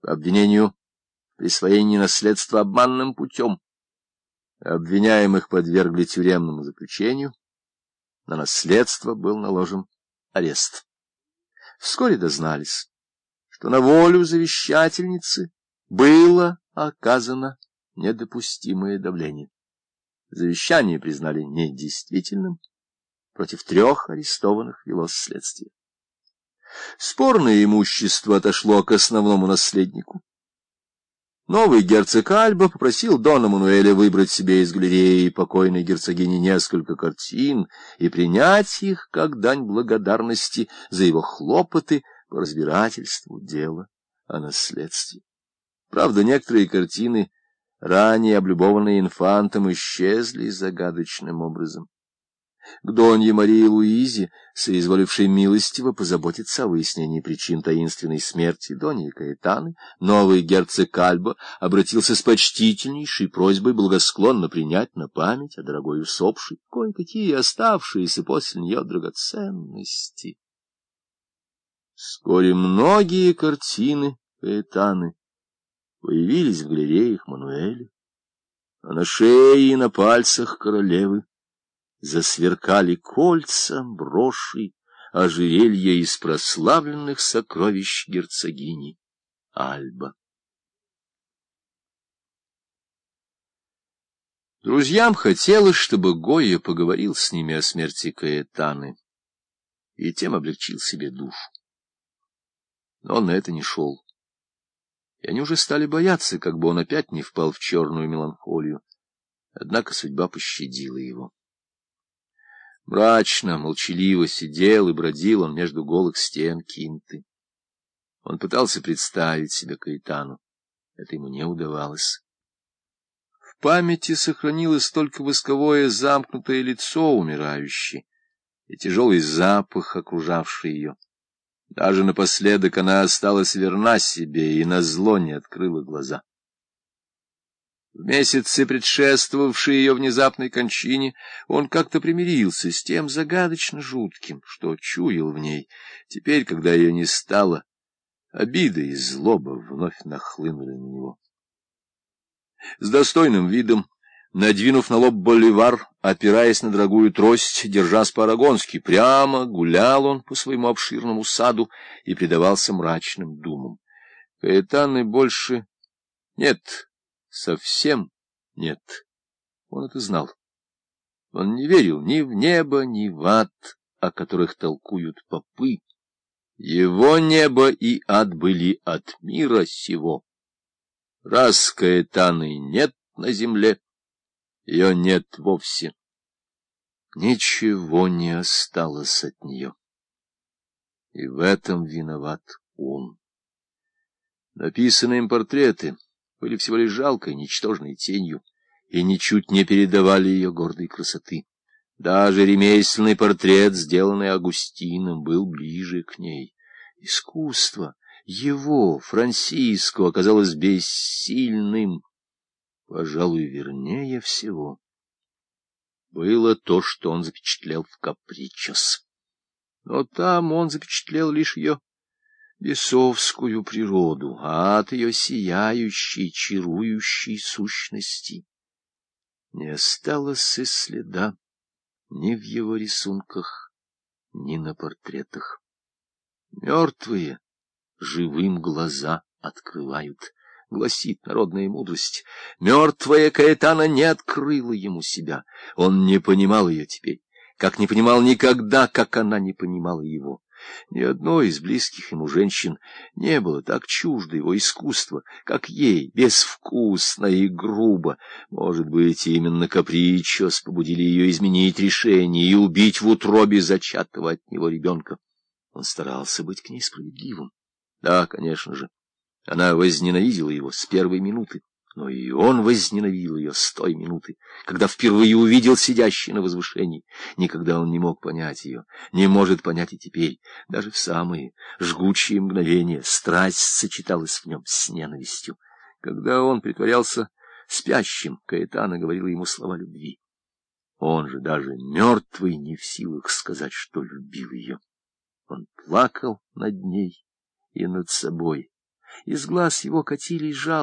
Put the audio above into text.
по обвинению присвоении наследства обманным путем. Обвиняемых подвергли тюремному заключению, на наследство был наложен арест. Вскоре дознались, что на волю завещательницы было оказано недопустимое давление. Завещание признали недействительным, против трех арестованных велось следствие. Спорное имущество отошло к основному наследнику. Новый герцог Альба попросил Дона Мануэля выбрать себе из галереи покойной герцогини несколько картин и принять их как дань благодарности за его хлопоты по разбирательству дела о наследстве. Правда, некоторые картины, ранее облюбованные инфантом, исчезли загадочным образом к Донье Марии Луизе, соизволившей милостиво позаботиться о выяснении причин таинственной смерти Доньи Каэтаны, новый герцог Кальба обратился с почтительнейшей просьбой благосклонно принять на память о дорогой усопшей кое-какие оставшиеся после нее драгоценности. Вскоре многие картины Каэтаны появились в галереях Мануэля, а на шее и на пальцах королевы засверкали кольца, броши, ожерелья из прославленных сокровищ герцогини Альба. Друзьям хотелось, чтобы Гойя поговорил с ними о смерти Каэтаны, и тем облегчил себе душу. Но он на это не шел. И они уже стали бояться, как бы он опять не впал в черную меланхолию. Однако судьба пощадила его. Мрачно, молчаливо сидел и бродил он между голых стен кинты. Он пытался представить себе Каэтану. Это ему не удавалось. В памяти сохранилось только восковое замкнутое лицо умирающей и тяжелый запах, окружавший ее. Даже напоследок она осталась верна себе и назло не открыла глаза. В месяцы, предшествовавшие ее внезапной кончине, он как-то примирился с тем загадочно жутким, что чуял в ней. Теперь, когда ее не стало, обида и злоба вновь нахлынули на него. С достойным видом, надвинув на лоб боливар, опираясь на дорогую трость, держась по-арагонски, прямо гулял он по своему обширному саду и предавался мрачным думам. Каэтаны больше нет совсем нет. Он это знал. Он не верил ни в небо, ни в ад, о которых толкуют попы. Его небо и ад были от мира сего. Раз Каэтаны нет на земле, ее нет вовсе. Ничего не осталось от нее. И в этом виноват он. Написаны им портреты — были всего лишь жалкой, ничтожной тенью и ничуть не передавали ее гордой красоты. Даже ремесленный портрет, сделанный Агустином, был ближе к ней. Искусство его, Франсиско, оказалось бессильным. Пожалуй, вернее всего, было то, что он запечатлел в Капричос. Но там он запечатлел лишь ее бесовскую природу, а от ее сияющей, чарующей сущности не осталось и следа ни в его рисунках, ни на портретах. Мертвые живым глаза открывают, гласит народная мудрость. Мертвая Каэтана не открыла ему себя, он не понимал ее теперь, как не понимал никогда, как она не понимала его. Ни одной из близких ему женщин не было так чуждо его искусства, как ей, безвкусно и грубо. Может быть, именно капричос побудили ее изменить решение и убить в утробе зачатого от него ребенка. Он старался быть к ней справедливым. Да, конечно же, она возненавидела его с первой минуты. Но и он возненавидел ее с той минуты, когда впервые увидел сидящей на возвышении. Никогда он не мог понять ее, не может понять и теперь. Даже в самые жгучие мгновения страсть сочеталась в нем с ненавистью. Когда он притворялся спящим, Каэтана говорила ему слова любви. Он же даже мертвый не в силах сказать, что любил ее. Он плакал над ней и над собой Из глаз его катились жалкие